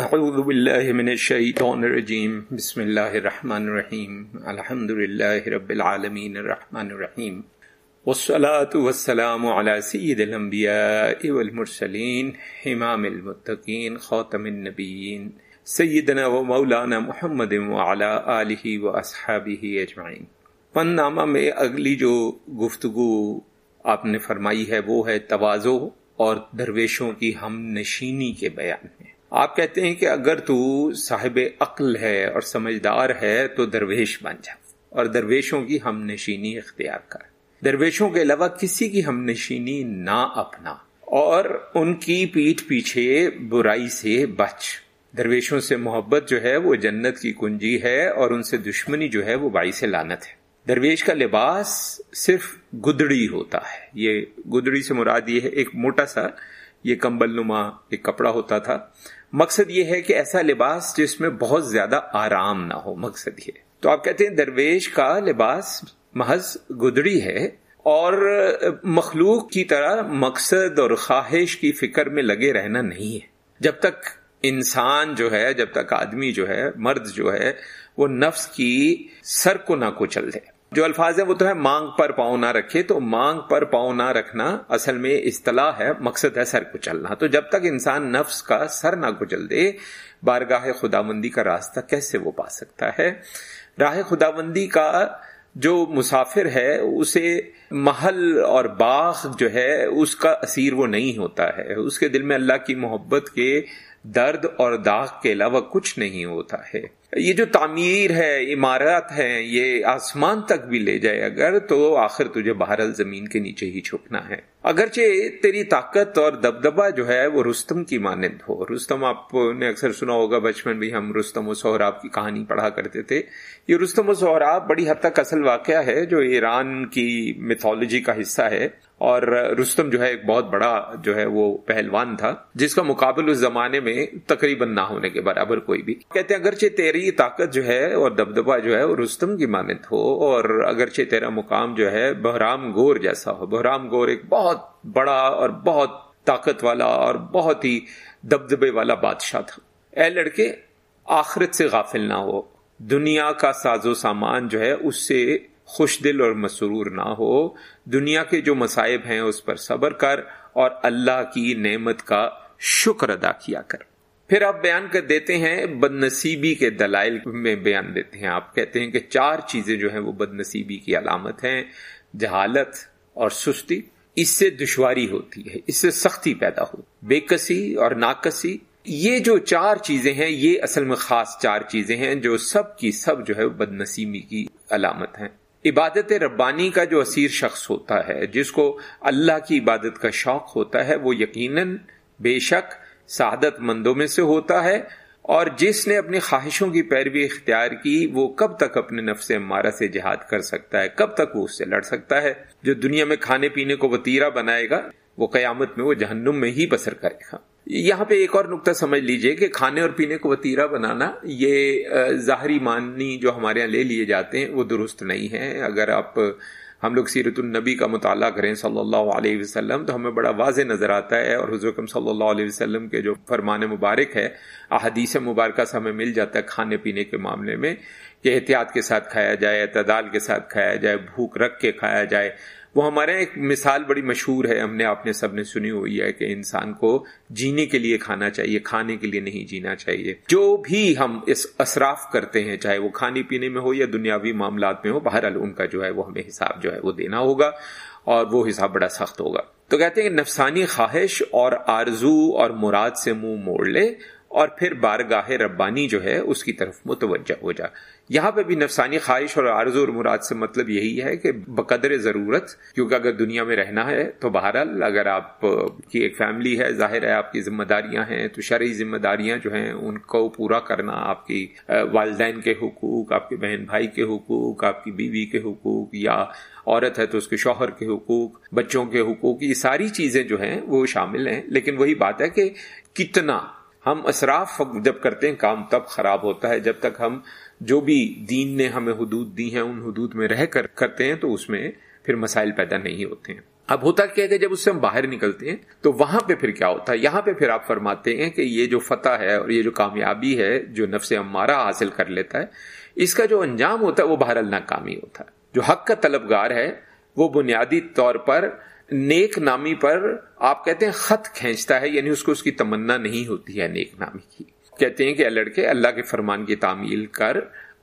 اعوذ باللہ من الشیطان الرجیم بسم اللہ الرحمن الرحیم الحمد للہ رب العالمین الرحمن الرحیم والصلاة والسلام على سید الانبیاء والمرسلین امام المتقین خاتم النبیین سیدنا و مولانا محمد وعلى آلہ و اصحابہ اجمعین پن نامہ میں اگلی جو گفتگو آپ نے فرمائی ہے، وہ ہے توازو اور درویشوں کی ہم نشینی کے بیان میں۔ آپ کہتے ہیں کہ اگر تو صاحب عقل ہے اور سمجھدار ہے تو درویش بن جا۔ اور درویشوں کی ہم نشینی اختیار کر۔ درویشوں کے علاوہ کسی کی ہم نشینی نہ اپنا۔ اور ان کی پیٹ پیچھے برائی سے بچ۔ درویشوں سے محبت جو ہے وہ جنت کی کنجی ہے اور ان سے دشمنی جو ہے وہ بائی سے لانت ہے۔ درویش کا لباس صرف گدڑی ہوتا ہے۔ یہ گدڑی سے مراد یہ ہے ایک موٹا سا، یہ کمبل نما ایک کپڑا ہوتا تھا۔ مقصد یہ ہے کہ ایسا لباس جس میں بہت زیادہ آرام نہ ہو، مقصد یہ۔ تو آپ کہتے ہیں درویش کا لباس محض گدڑی ہے اور مخلوق کی طرح مقصد اور خواہش کی فکر میں لگے رہنا نہیں ہے۔ جب تک انسان جو ہے، جب تک آدمی جو ہے، مرد جو ہے، وہ نفس کی سر کو نہ کو چل دے۔ جو الفاظ ہیں وہ تو ہے مانگ پر پاؤں نہ رکھے، تو مانگ پر پاؤں نہ رکھنا اصل میں اصطلاح ہے، مقصد ہے سر کو چلنا۔ تو جب تک انسان نفس کا سر نہ کچل دے، بارگاہ خدا مندی کا راستہ کیسے وہ پا سکتا ہے؟ راہ خدا بندی کا جو مسافر ہے، اسے محل اور باغ جو ہے، اس کا اسیر وہ نہیں ہوتا ہے۔ اس کے دل میں اللہ کی محبت کے درد اور داغ کے علاوہ کچھ نہیں ہوتا ہے۔ یہ جو تعمیر ہے عمارت ہے یہ آسمان تک بھی لے جائے اگر تو آخر تجھے بہرحال زمین کے نیچے ہی چھپنا ہے۔ اگرچہ تیری طاقت اور دبدبا جو ہے وہ رستم کی مانند ہو۔ رستم آپ نے اکثر سنا ہوگا، بچپن بھی ہم رستم و سہراب کی کہانی پڑھا کرتے تھے۔ یہ رستم و سہراب بڑی حد تک اصل واقعہ ہے جو ایران کی میتھولوجی کا حصہ ہے۔ اور رستم جو ہے ایک بہت بڑا جو ہے وہ پہلوان تھا، جس کا مقابل اس زمانے میں تقریباً نہ ہونے کے برابر کوئی بھی۔ کہتے ہیں، اگرچہ تیری طاقت جو ہے اور دبدبا جو ہے وہ رستم کی مانند ہو، اور اگرچہ تیرا مقام جو ہے بحرام گور جیسا ہو۔ بحرام گور ایک بہت بڑا اور بہت طاقت والا اور بہت ہی دبدبے والا بادشاہ تھا۔ اے لڑکے، آخرت سے غافل نہ ہو۔ دنیا کا ساز و سامان جو ہے اس سے خوش دل اور مسرور نہ ہو، دنیا کے جو مصائب ہیں اس پر صبر کر اور اللہ کی نعمت کا شکر ادا کیا کر۔ پھر آپ بیان کر دیتے ہیں بد نصیبی کے دلائل میں بیان دیتے ہیں۔ آپ کہتے ہیں کہ چار چیزیں جو ہیں وہ بد نصیبی کی علامت ہیں، جہالت اور سستی۔ اس سے دشواری ہوتی ہے، اس سے سختی پیدا ہو بے کسی اور ناکسی۔ یہ جو چار چیزیں ہیں، یہ اصل میں خاص چار چیزیں ہیں جو سب کی سب جو ہے بد نصیبی کی علامت ہیں۔ عبادت ربانی کا جو اسیر شخص ہوتا ہے، جس کو اللہ کی عبادت کا شوق ہوتا ہے، وہ یقیناً بے شک سعادت مندوں میں سے ہوتا ہے۔ اور جس نے اپنی خواہشوں کی پیروی اختیار کی، وہ کب تک اپنے نفس مارا سے جہاد کر سکتا ہے؟ کب تک وہ اس سے لڑ سکتا ہے؟ جو دنیا میں کھانے پینے کو وطیرہ بنائے گا، وہ قیامت میں وہ جہنم میں ہی بسر کرے گا۔ یہاں پہ ایک اور نقطہ سمجھ لیجیے کہ کھانے اور پینے کو وطیرہ بنانا یہ ظاہری معنی جو ہمارے یہاں لے لیے جاتے ہیں، وہ درست نہیں ہے۔ اگر آپ، ہم لوگ سیرت النبی کا مطالعہ کریں صلی اللہ علیہ وسلم، تو ہمیں بڑا واضح نظر آتا ہے اور حضرت صلی اللہ علیہ وسلم کے جو فرمان مبارک ہے، احادیث مبارکہ سے ہمیں مل جاتا ہے کھانے پینے کے معاملے میں کہ احتیاط کے ساتھ کھایا جائے، اعتدال کے ساتھ کھایا جائے، بھوک رکھ کے کھایا جائے۔ وہ ہمارے ایک مثال بڑی مشہور ہے، ہم نے، آپ نے سب نے سنی ہوئی ہے کہ انسان کو جینے کے لیے کھانا چاہیے، کھانے کے لیے نہیں جینا چاہیے۔ جو بھی ہم اس اصراف کرتے ہیں، چاہے وہ کھانے پینے میں ہو یا دنیاوی معاملات میں ہو، بہرحال ان کا جو ہے وہ ہمیں حساب جو ہے وہ دینا ہوگا اور وہ حساب بڑا سخت ہوگا۔ تو کہتے ہیں کہ نفسانی خواہش اور آرزو اور مراد سے منہ موڑ لے اور پھر بارگاہ ربانی جو ہے اس کی طرف متوجہ ہو جا۔ یہاں پہ بھی نفسانی خواہش اور عارض اور مراد سے مطلب یہی ہے کہ بقدر ضرورت، کیونکہ اگر دنیا میں رہنا ہے تو بہرحال اگر آپ کی ایک فیملی ہے، ظاہر ہے آپ کی ذمہ داریاں ہیں، تو شرعی ذمہ داریاں جو ہیں، ان کو پورا کرنا آپ کی والدین کے حقوق، آپ کے بہن بھائی کے حقوق، آپ کی بیوی کے حقوق یا عورت ہے تو اس کے شوہر کے حقوق، بچوں کے حقوق، یہ ساری چیزیں جو ہیں وہ شامل ہیں، لیکن وہی بات ہے کہ کتنا ہم اسراف جب کرتے ہیں، کام تب خراب ہوتا ہے۔ جب تک ہم جو بھی دین نے ہمیں حدود دی ہیں، ان حدود میں رہ کر کرتے ہیں، تو اس میں پھر مسائل پیدا نہیں ہوتے ہیں۔ اب ہوتا کیا ہے کہ جب اس سے ہم باہر نکلتے ہیں، تو وہاں پہ پھر کیا ہوتا ہے؟ یہاں پہ پھر آپ فرماتے ہیں کہ یہ جو فتح ہے اور یہ جو کامیابی ہے، جو نفس ہمارا حاصل کر لیتا ہے، اس کا جو انجام ہوتا ہے، وہ باہر ناکامی ہوتا ہے۔ جو حق کا طلبگار ہے، وہ بنیادی طور پر نیک نامی پر آپ کہتے ہیں خط کھینچتا ہے یعنی اس کو اس کی تمنا نہیں ہوتی ہے نیک نامی کی۔ کہتے ہیں کہ لڑکے، اللہ کے فرمان کی تعمیل کر،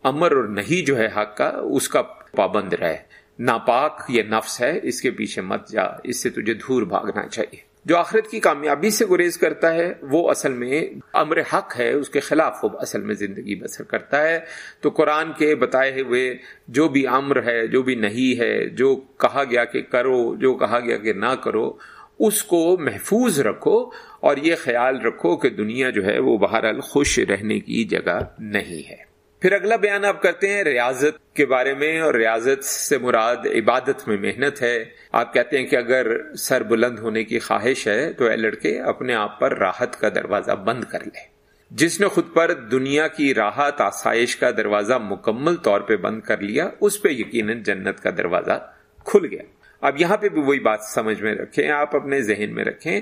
امر اور نہیں جو ہے حق کا، اس کا پابند رہے ناپاک یہ نفس ہے، اس کے پیچھے مت جا، اس سے تجھے دھور بھاگنا چاہیے۔ جو آخرت کی کامیابی سے گریز کرتا ہے، وہ اصل میں امر حق ہے، اس کے خلاف وہ اصل میں زندگی بسر کرتا ہے۔ تو قرآن کے بتائے ہوئے جو بھی امر ہے، جو بھی نہیں ہے، جو کہا گیا کہ کرو، جو کہا گیا کہ نہ کرو، اس کو محفوظ رکھو اور یہ خیال رکھو کہ دنیا جو ہے وہ بہرحال خوش رہنے کی جگہ نہیں ہے۔ پھر اگلا بیان آپ کرتے ہیں ریاضت کے بارے میں، اور ریاضت سے مراد عبادت میں محنت ہے۔ آپ کہتے ہیں کہ اگر سر بلند ہونے کی خواہش ہے تو اے لڑکے اپنے آپ پر راحت کا دروازہ بند کر لے۔ جس نے خود پر دنیا کی راحت، آسائش کا دروازہ مکمل طور پہ بند کر لیا، اس پہ یقیناً جنت کا دروازہ کھل گیا۔ اب یہاں پہ بھی وہی بات سمجھ میں رکھیں، آپ اپنے ذہن میں رکھیں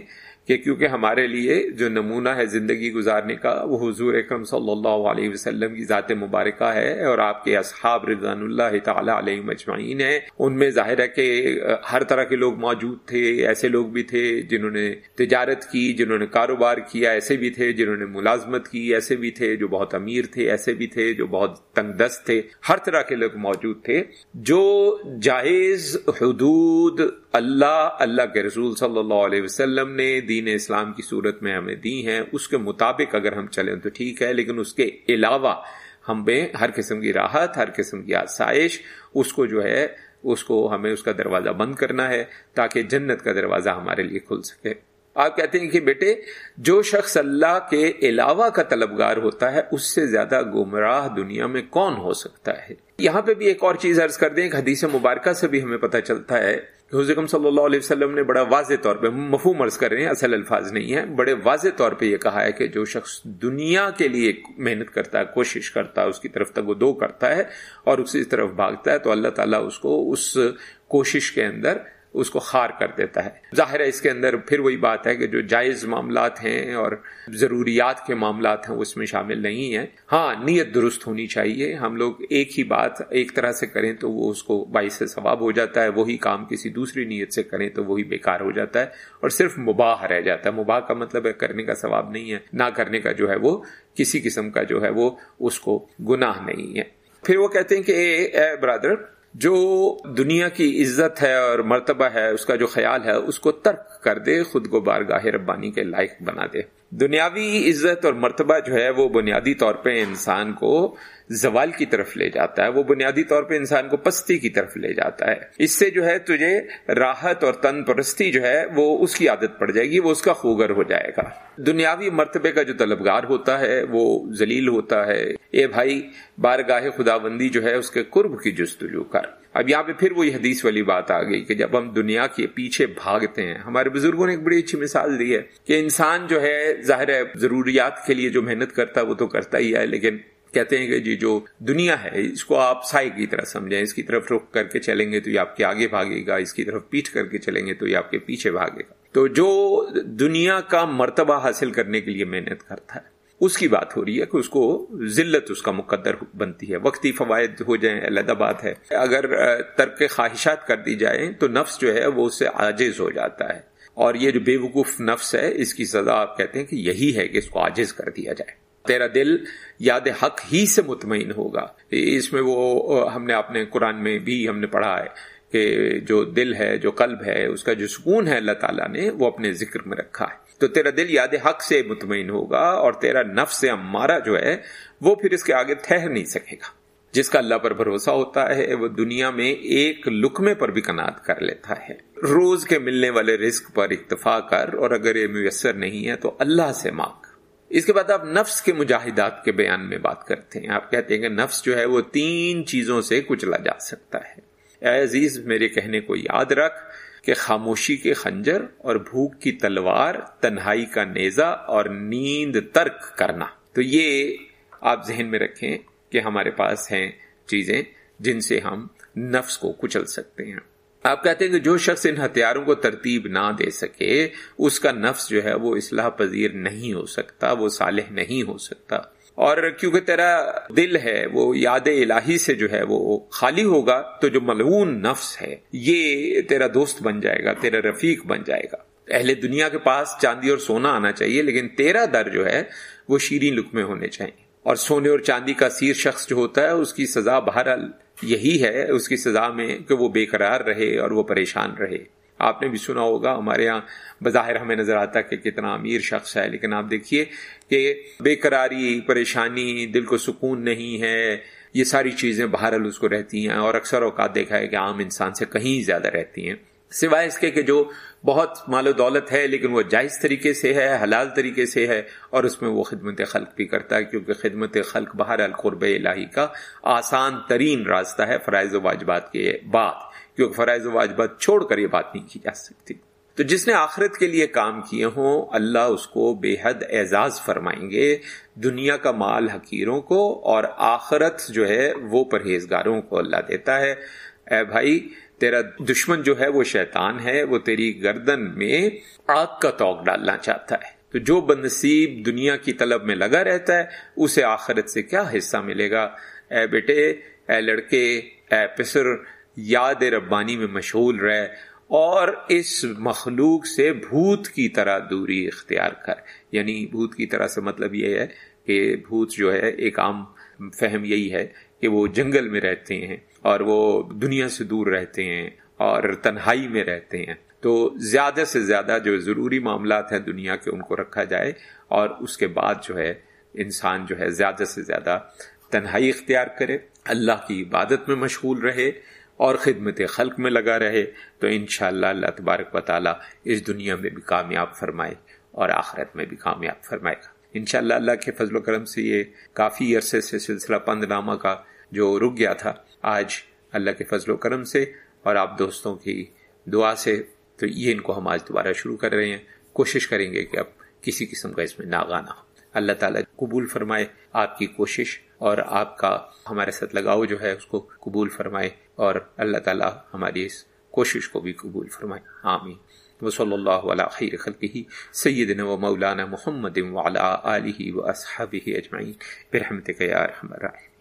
کہ کیونکہ ہمارے لیے جو نمونہ ہے زندگی گزارنے کا، وہ حضور اکرم صلی اللہ علیہ وسلم کی ذات مبارکہ ہے اور آپ کے اصحاب رضوان اللہ تعالیٰ علیہ مجمعین ہیں۔ ان میں ظاہر ہے کہ ہر طرح کے لوگ موجود تھے، ایسے لوگ بھی تھے جنہوں نے تجارت کی، جنہوں نے کاروبار کیا، ایسے بھی تھے جنہوں نے ملازمت کی، ایسے بھی تھے جو بہت امیر تھے، ایسے بھی تھے جو بہت تنگ دست تھے۔ ہر طرح کے لوگ موجود تھے۔ جو جائز حدود اللہ اللہ کے رسول صلی اللہ علیہ وسلم نے دین اسلام کی صورت میں ہمیں دی ہیں۔ اس کے مطابق اگر ہم چلیں تو ٹھیک ہے، لیکن اس کے علاوہ ہم ہر قسم کی راحت، ہر قسم کی آسائش، اس کو جو ہے، اس کو ہمیں اس کا دروازہ بند کرنا ہے تاکہ جنت کا دروازہ ہمارے لیے کھل سکے۔ آپ کہتے ہیں کہ بیٹے، جو شخص اللہ کے علاوہ کا طلبگار ہوتا ہے، اس سے زیادہ گمراہ دنیا میں کون ہو سکتا ہے؟ یہاں پہ بھی ایک اور چیز عرض کر دیں کہ حدیث مبارکہ سے بھی ہمیں پتہ چلتا ہے۔ حضرت صلی اللہ علیہ وسلم نے بڑا واضح طور پہ، مفہوم عرض کر رہے ہیں، اصل الفاظ نہیں ہے بڑے واضح طور پہ یہ کہا ہے کہ جو شخص دنیا کے لیے محنت کرتا ہے، کوشش کرتا ہے، اس کی طرف تک وہ دو کرتا ہے اور اسی طرف بھاگتا ہے، تو اللہ تعالیٰ اس کو اس کوشش کے اندر اس کو خار کر دیتا ہے۔ ظاہر ہے اس کے اندر پھر وہی بات ہے کہ جو جائز معاملات ہیں اور ضروریات کے معاملات ہیں، وہ اس میں شامل نہیں ہیں۔ ہاں نیت درست ہونی چاہیے۔ ہم لوگ ایک ہی بات ایک طرح سے کریں تو وہ اس کو باعث ثواب ہو جاتا ہے۔ وہی کام کسی دوسری نیت سے کریں تو وہی بیکار ہو جاتا ہے اور صرف مباح رہ جاتا ہے۔ مباح کا مطلب ہے کرنے کا ثواب نہیں ہے، نہ کرنے کا جو ہے وہ کسی قسم کا جو ہے وہ اس کو گناہ نہیں ہے۔ پھر وہ کہتے ہیں کہ اے برادر جو دنیا کی عزت ہے اور مرتبہ ہے، اس کا جو خیال ہے، اس کو ترک کر دے، خود کو بارگاہ ربانی کے لائق بنا دے۔ دنیاوی عزت اور مرتبہ جو ہے وہ بنیادی طور پہ انسان کو زوال کی طرف لے جاتا ہے، وہ بنیادی طور پہ انسان کو پستی کی طرف لے جاتا ہے۔ اس سے جو ہے تجھے راحت اور تن پرستی جو ہے وہ اس کی عادت پڑ جائے گی، وہ اس کا خوگر ہو جائے گا۔ دنیاوی مرتبے کا جو طلبگار ہوتا ہے، وہ ذلیل ہوتا ہے۔ اے بھائی، بارگاہ خدا بندی جو ہے اس کے قرب کی جستجو کر۔ اب یہاں پہ پھر وہی حدیث والی بات آ گئی کہ جب ہم دنیا کے پیچھے بھاگتے ہیں، ہمارے بزرگوں نے ایک بڑی اچھی مثال دی ہے کہ انسان جو ہے، ظاہر ہے ضروریات کے لیے جو محنت کرتا ہے وہ تو کرتا ہی ہے، لیکن کہتے ہیں کہ جی جو دنیا ہے، اس کو آپ سائے کی طرح سمجھیں، اس کی طرف رخ کر کے چلیں گے تو یہ آپ کے آگے بھاگے گا، اس کی طرف پیٹ کر کے چلیں گے تو یہ آپ کے پیچھے بھاگے گا۔ تو جو دنیا کا مرتبہ حاصل کرنے کے لیے محنت کرتا ہے اس کی بات ہو رہی ہے کہ اس کو ذلت اس کا مقدر بنتی ہے۔ وقتی فوائد ہو جائیں، علیحدہ بات ہے۔ اگر ترک خواہشات کر دی جائیں تو نفس جو ہے وہ اس سے عاجز ہو جاتا ہے۔ اور یہ جو بے وقوف نفس ہے، اس کی سزا آپ کہتے ہیں کہ یہی ہے کہ اس کو عاجز کر دیا جائے۔ تیرا دل یاد حق ہی سے مطمئن ہوگا۔ اس میں وہ ہم نے اپنے قرآن میں بھی ہم نے پڑھا ہے کہ جو دل ہے، جو قلب ہے، اس کا جو سکون ہے اللہ تعالیٰ نے وہ اپنے ذکر میں رکھا ہے۔ تو تیرا دل یاد حق سے مطمئن ہوگا اور تیرا نفس امارا جو ہے وہ پھر اس کے آگے ٹھہر نہیں سکے گا۔ جس کا اللہ پر بھروسہ ہوتا ہے، وہ دنیا میں ایک لکمے پر بھی کنات کر لیتا ہے۔ روز کے ملنے والے رزق پر اکتفا کر اور اگر یہ میسر نہیں ہے تو اللہ سے مانگ۔ اس کے بعد آپ نفس کے مجاہدات کے بیان میں بات کرتے ہیں۔ آپ کہتے ہیں کہ نفس جو ہے وہ تین چیزوں سے کچلا جا سکتا ہے۔ اے عزیز، میرے کہنے کو یاد رکھ۔ کہ خاموشی کے خنجر اور بھوک کی تلوار، تنہائی کا نیزا اور نیند ترک کرنا۔ تو یہ آپ ذہن میں رکھیں کہ ہمارے پاس ہیں چیزیں جن سے ہم نفس کو کچل سکتے ہیں۔ آپ کہتے ہیں کہ جو شخص ان ہتھیاروں کو ترتیب نہ دے سکے، اس کا نفس جو ہے وہ اصلاح پذیر نہیں ہو سکتا، وہ صالح نہیں ہو سکتا۔ اور کیونکہ تیرا دل ہے، وہ یاد الہی سے جو ہے وہ خالی ہوگا، تو جو ملعون نفس ہے، یہ تیرا دوست بن جائے گا، تیرا رفیق بن جائے گا۔ اہل دنیا کے پاس چاندی اور سونا آنا چاہیے، لیکن تیرا در جو ہے، وہ شیریں لکمے ہونے چاہیے۔ اور سونے اور چاندی کا سیر شخص جو ہوتا ہے، اس کی سزا بہرحال یہی ہے، اس کی سزا میں کہ وہ بے قرار رہے اور وہ پریشان رہے۔ آپ نے بھی سنا ہوگا، ہمارے ہاں بظاہر ہمیں نظر آتا کہ کتنا امیر شخص ہے، لیکن آپ دیکھیے کہ بے قراری، پریشانی، دل کو سکون نہیں ہے، یہ ساری چیزیں بہرحال اس کو رہتی ہیں اور اکثر اوقات دیکھا ہے کہ عام انسان سے کہیں زیادہ رہتی ہیں۔ سوائے اس کے کہ جو بہت مال و دولت ہے، لیکن وہ جائز طریقے سے ہے، حلال طریقے سے ہے، اور اس میں وہ خدمت خلق بھی کرتا ہے، کیونکہ خدمت خلق بہر القرب الہی کا آسان ترین راستہ ہے، فرائض و واجبات کے بعد۔ کیونکہ فرائض و واجبات چھوڑ کر یہ بات نہیں کی جا سکتی۔ تو جس نے آخرت کے لیے کام کیے ہوں، اللہ اس کو بے حد اعزاز فرمائیں گے دنیا کا مال حقیروں کو اور آخرت جو ہے وہ پرہیزگاروں کو اللہ دیتا ہے۔ اے بھائی، تیرا دشمن جو ہے وہ شیطان ہے، وہ تیری گردن میں آگ کا توق ڈالنا چاہتا ہے۔ تو جو بنصیب دنیا کی طلب میں لگا رہتا ہے، اسے آخرت سے کیا حصہ ملے گا؟ اے بیٹے، اے لڑکے، اے پسر یاد ربانی میں مشغول رہے اور اس مخلوق سے بھوت کی طرح دوری اختیار کر۔ یعنی بھوت کی طرح سے مطلب یہ ہے کہ بھوت جو ہے ایک عام فہم یہی ہے کہ وہ جنگل میں رہتے ہیں اور وہ دنیا سے دور رہتے ہیں اور تنہائی میں رہتے ہیں۔ تو زیادہ سے زیادہ جو ضروری معاملات ہیں دنیا کے ان کو رکھا جائے اور اس کے بعد جو ہے انسان جو ہے زیادہ سے زیادہ تنہائی اختیار کرے، اللہ کی عبادت میں مشغول رہے اور خدمت خلق میں لگا رہے تو انشاءاللہ اللہ اللہ تبارک و تعالیٰ اس دنیا میں بھی کامیاب فرمائے اور آخرت میں بھی کامیاب فرمائے گا۔ انشاءاللہ اللہ کے فضل و کرم سے یہ کافی عرصے سے سلسلہ پند نامہ کا جو رک گیا تھا، آج اللہ کے فضل و کرم سے اور آپ دوستوں کی دعا سے تو یہ ان کو ہم آج دوبارہ شروع کر رہے ہیں۔ کوشش کریں گے کہ اب کسی قسم کا اس میں ناگانا ہو۔ اللہ تعالیٰ قبول فرمائے آپ کی کوشش اور آپ کا ہمارے ساتھ لگاؤ جو ہے اس کو قبول فرمائے اور اللہ تعالیٰ ہماری اس کوشش کو بھی قبول فرمائے۔ آمین۔ وصلی اللہ علیہ خیر خلقہ، سیدنا و مولانا محمد وعلا آلہ و اصحابہ اجمعین۔ برحمتک یا رحم الرحیم